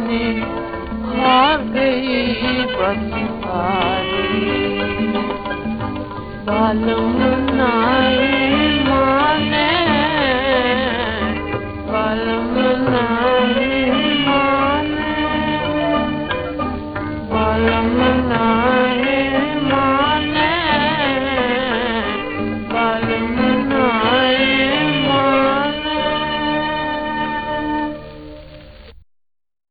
सच हार गई बस हारी। बालम नाय